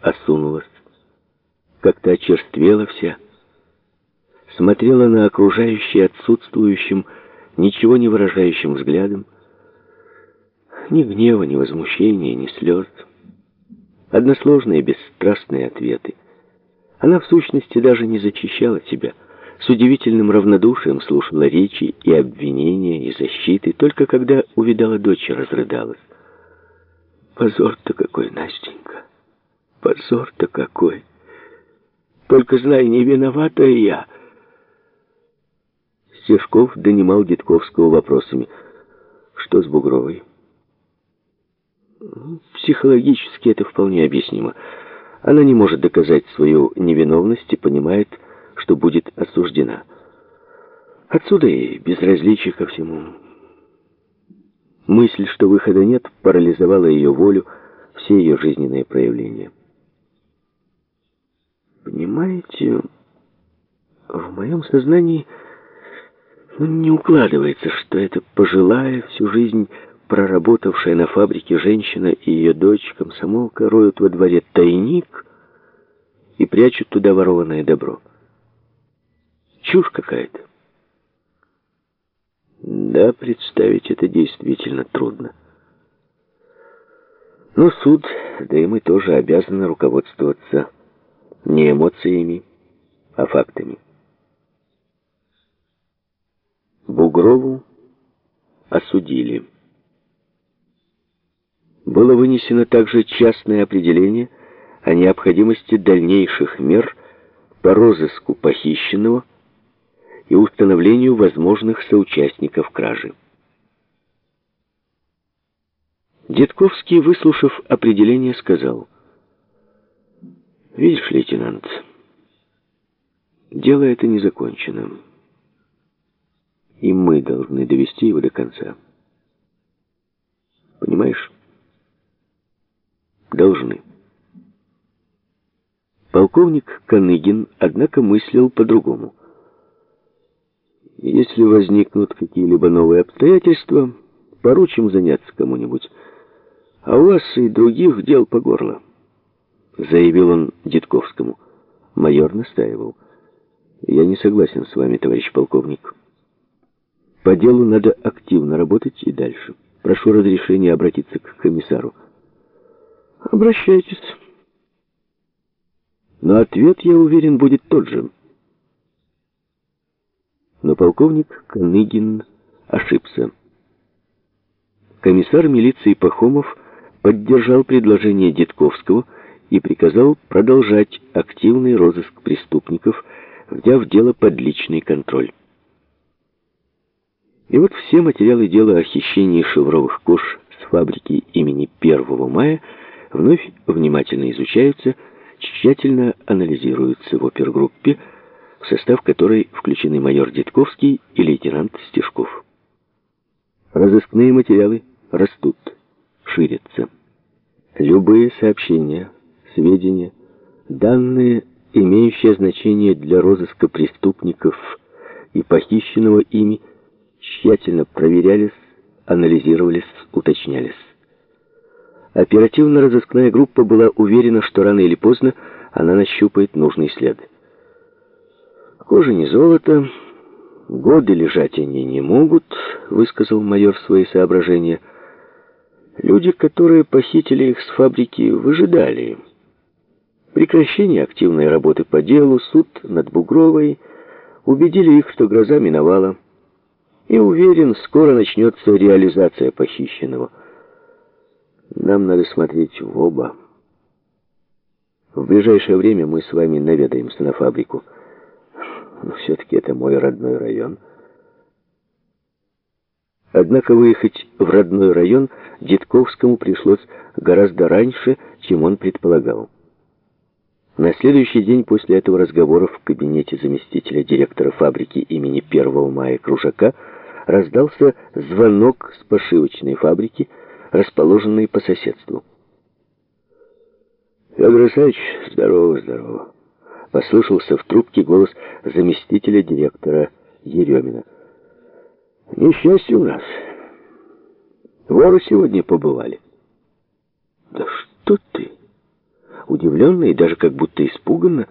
осунулась, как-то очерствела вся, смотрела на окружающий отсутствующим, ничего не выражающим взглядом. Ни гнева, ни возмущения, ни слез. Односложные, бесстрастные ответы. Она, в сущности, даже не зачищала себя. С удивительным равнодушием слушала речи и обвинения, и защиты. Только когда увидала дочь, разрыдалась. Позор-то какой, Настенька. Позор-то какой. Только знай, не виновата я. Стешков донимал Дедковского вопросами. Что с Бугровой? Психологически это вполне объяснимо. Она не может доказать свою невиновность и понимает, что будет осуждена. Отсюда и безразличие ко всему. Мысль, что выхода нет, парализовала ее волю, все ее жизненные проявления. Понимаете, в моем сознании ну, не укладывается, что эта пожилая всю жизнь проработавшая на фабрике женщина и ее дочь, комсомолка, роют во дворе тайник и прячут туда ворованное добро. Чушь какая-то. Да, представить это действительно трудно. Но суд, да и мы тоже обязаны руководствоваться не эмоциями, а фактами. Бугрову осудили. Было вынесено также частное определение о необходимости дальнейших мер по розыску похищенного и установлению возможных соучастников кражи. Дедковский, выслушав определение, сказал, «Видишь, лейтенант, дело это не закончено, и мы должны довести его до конца. Понимаешь?» должны. Полковник Коныгин, однако, мыслил по-другому. Если возникнут какие-либо новые обстоятельства, поручим заняться кому-нибудь. А у вас и других дел по горло, заявил он Дедковскому. Майор настаивал. Я не согласен с вами, товарищ полковник. По делу надо активно работать и дальше. Прошу разрешения обратиться к комиссару. Обращайтесь. Но ответ, я уверен, будет тот же. Но полковник Коныгин ошибся. Комиссар милиции Пахомов поддержал предложение Дедковского и приказал продолжать активный розыск преступников, взяв дело под личный контроль. И вот все материалы дела о хищении шевровых кож с фабрики имени 1 мая – вновь внимательно изучаются, тщательно анализируются в опергруппе, в состав которой включены майор Дедковский и лейтенант Стешков. Разыскные материалы растут, ширятся. Любые сообщения, сведения, данные, имеющие значение для розыска преступников и похищенного ими, тщательно проверялись, анализировались, уточнялись. Оперативно-розыскная группа была уверена, что рано или поздно она нащупает нужный след. «Кожа не золото, годы лежать они не могут», — высказал майор свои соображения. «Люди, которые похитили их с фабрики, выжидали. Прекращение активной работы по делу, суд над Бугровой убедили их, что гроза миновала. И уверен, скоро начнется реализация похищенного». Нам надо смотреть в оба. В ближайшее время мы с вами наведаемся на фабрику. Но все-таки это мой родной район. Однако выехать в родной район Дедковскому пришлось гораздо раньше, чем он предполагал. На следующий день после этого разговора в кабинете заместителя директора фабрики имени 1 мая Кружака раздался звонок с пошивочной фабрики, расположенные по соседству. «Федор Исаевич, здорово, здорово!» Послышался в трубке голос заместителя директора Еремина. «Несчастье у нас. Воры сегодня побывали». «Да что ты?» Удивленно и даже как будто испуганно,